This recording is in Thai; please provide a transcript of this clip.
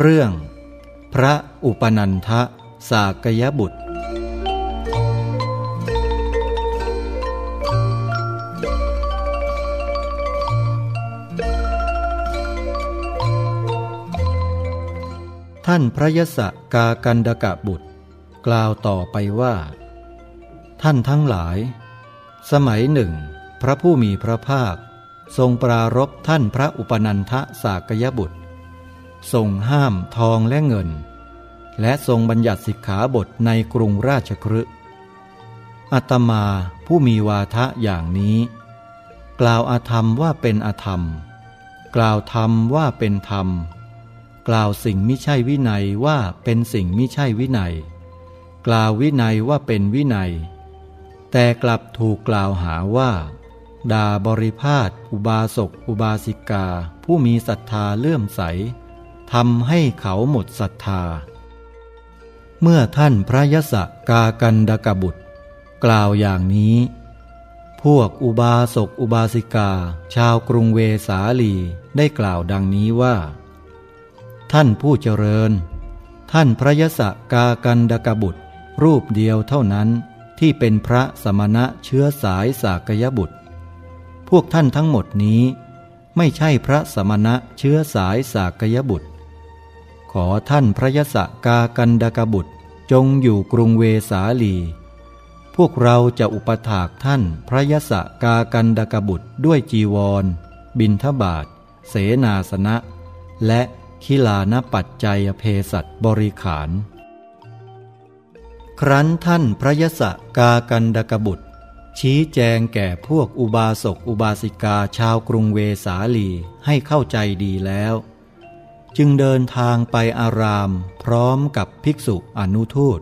เรื่อง พระอุปนันทะสากยบุตร ท่านพระยศกากันดกะบุตร กล่าวต่อไปว่า ท่านทั้งหลาย สมัยหนึ่ง พระผู้มีพระภาค ทรงปรารบท่านพระอุปนันทะสากยบุตร ทรงห้ามทองและเงิน และทรงบัญญัติสิกขาบทในกรุงราชครึอัตมาผู้มีวาทะอย่างนี้ กล่าวอาธรรมว่าเป็นอาธรรม กล่าวธรรมว่าเป็นธรรม กล่าวสิ่งมิใช่วินัยว่าเป็นสิ่งมิใช่วินัย กล่าววินัยว่าเป็นวินัย แต่กลับถูกกล่าวหาว่าด่าบริพาทอุบาสกอุบาสิกา ผู้มีศรัทธาเลื่อมใส ทำให้เขาหมดศรัทธา เมื่อท่านพระยศกากันดกบุตร กล่าวอย่างนี้ พวกอุบาสกอุบาสิกา ชาวกรุงเวสาลีได้กล่าวดังนี้ว่า ท่านผู้เจริญ ท่านพระยศกากันดกบุตร รูปเดียวเท่านั้นที่เป็นพระสมณะเชื้อสายสากยบุตร พวกท่านทั้งหมดนี้ไม่ใช่พระสมณะเชื้อสายสากยบุตร ขอท่านพระยศกากันดกบุตรจงอยู่กรุงเวสาลี พวกเราจะอุปถากท่านพระยศกากันดกบุตรด้วยจีวร บินทบาท เสนาสนะ และคิลานปัจจัยเพสัตบริขาร ครั้นท่านพระยศกากันดกบุตร ชี้แจงแก่พวกอุบาสกอุบาสิกาชาวกรุงเวสาลีให้เข้าใจดีแล้ว จึงเดินทางไปอารามพร้อมกับภิกษุอนุทูต